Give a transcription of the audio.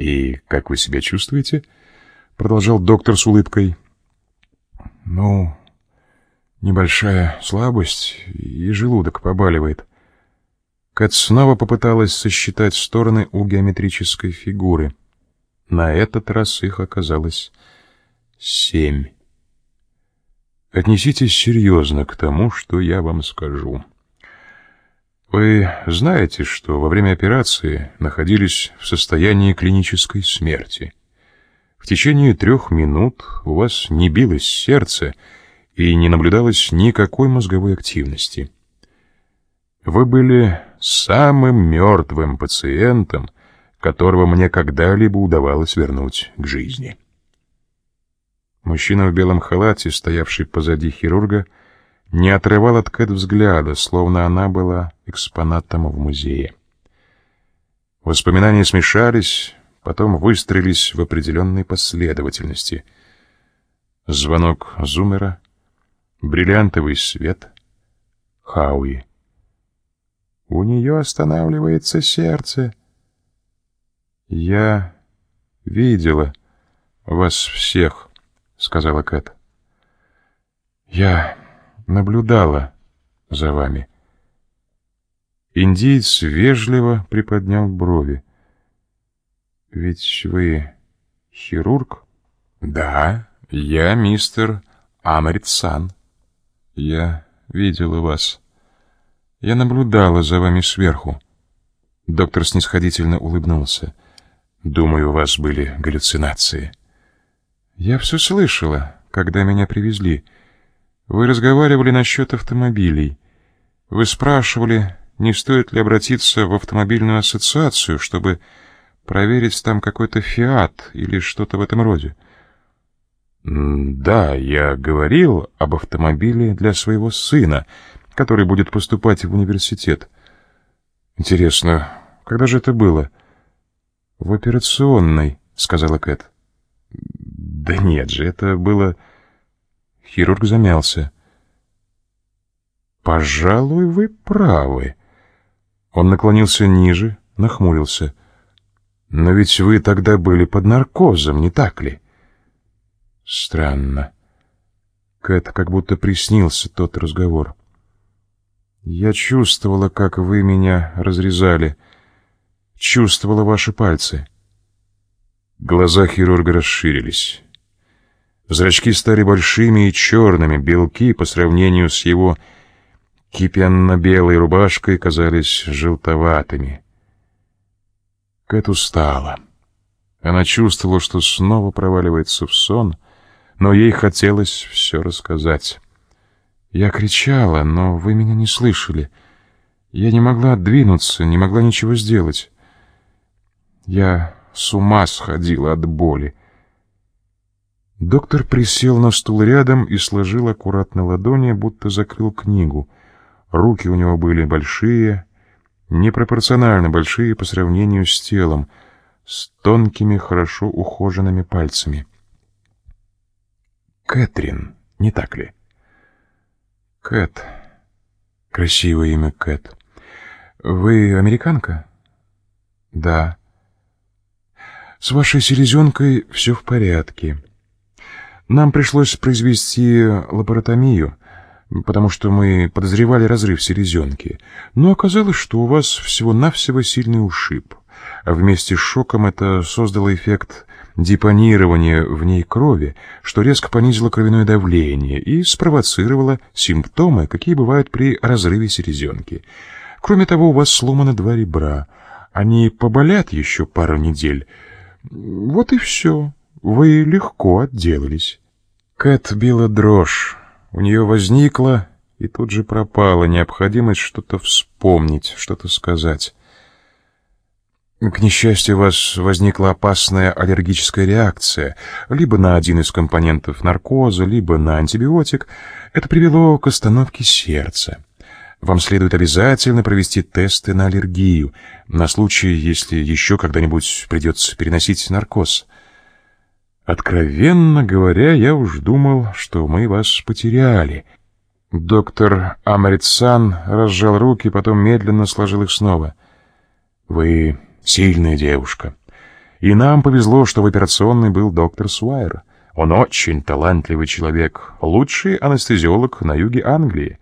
«И как вы себя чувствуете?» — продолжал доктор с улыбкой. «Ну, небольшая слабость, и желудок побаливает». Кэт снова попыталась сосчитать стороны у геометрической фигуры. На этот раз их оказалось семь. Отнеситесь серьезно к тому, что я вам скажу. Вы знаете, что во время операции находились в состоянии клинической смерти. В течение трех минут у вас не билось сердце и не наблюдалось никакой мозговой активности. Вы были самым мертвым пациентом, которого мне когда-либо удавалось вернуть к жизни. Мужчина в белом халате, стоявший позади хирурга, не отрывал от Кэт взгляда, словно она была экспонатом в музее. Воспоминания смешались, потом выстроились в определенной последовательности. Звонок Зумера, бриллиантовый свет, Хауи. «У нее останавливается сердце». «Я видела вас всех», — сказала Кэт. «Я наблюдала за вами». Индиец вежливо приподнял брови. «Ведь вы хирург?» «Да, я мистер Амритсан. Я видела вас. Я наблюдала за вами сверху». Доктор снисходительно улыбнулся. «Думаю, у вас были галлюцинации». «Я все слышала, когда меня привезли. Вы разговаривали насчет автомобилей. Вы спрашивали, не стоит ли обратиться в автомобильную ассоциацию, чтобы проверить там какой-то «Фиат» или что-то в этом роде. «Да, я говорил об автомобиле для своего сына, который будет поступать в университет. Интересно, когда же это было?» «В операционной», — сказала Кэт. «Да нет же, это было...» Хирург замялся. «Пожалуй, вы правы». Он наклонился ниже, нахмурился. «Но ведь вы тогда были под наркозом, не так ли?» «Странно. Кэт как будто приснился тот разговор. Я чувствовала, как вы меня разрезали. Чувствовала ваши пальцы». Глаза хирурга расширились. Зрачки стали большими и черными, белки по сравнению с его кипенно-белой рубашкой казались желтоватыми. Кэт устала. Она чувствовала, что снова проваливается в сон, но ей хотелось все рассказать. Я кричала, но вы меня не слышали. Я не могла двинуться, не могла ничего сделать. Я с ума сходила от боли. Доктор присел на стул рядом и сложил аккуратно ладони, будто закрыл книгу — Руки у него были большие, непропорционально большие по сравнению с телом, с тонкими, хорошо ухоженными пальцами. Кэтрин, не так ли? Кэт. Красивое имя Кэт. Вы американка? Да. С вашей селезенкой все в порядке. Нам пришлось произвести лапаротомию — потому что мы подозревали разрыв селезенки, но оказалось, что у вас всего-навсего сильный ушиб. Вместе с шоком это создало эффект депонирования в ней крови, что резко понизило кровяное давление и спровоцировало симптомы, какие бывают при разрыве селезенки. Кроме того, у вас сломано два ребра. Они поболят еще пару недель. Вот и все. Вы легко отделались. Кэт била дрожь. У нее возникла и тут же пропала необходимость что-то вспомнить, что-то сказать. К несчастью, у вас возникла опасная аллергическая реакция либо на один из компонентов наркоза, либо на антибиотик. Это привело к остановке сердца. Вам следует обязательно провести тесты на аллергию, на случай, если еще когда-нибудь придется переносить наркоз. Откровенно говоря, я уж думал, что мы вас потеряли. Доктор Амритсан разжал руки, потом медленно сложил их снова. Вы сильная девушка. И нам повезло, что в операционной был доктор Суайер. Он очень талантливый человек, лучший анестезиолог на юге Англии.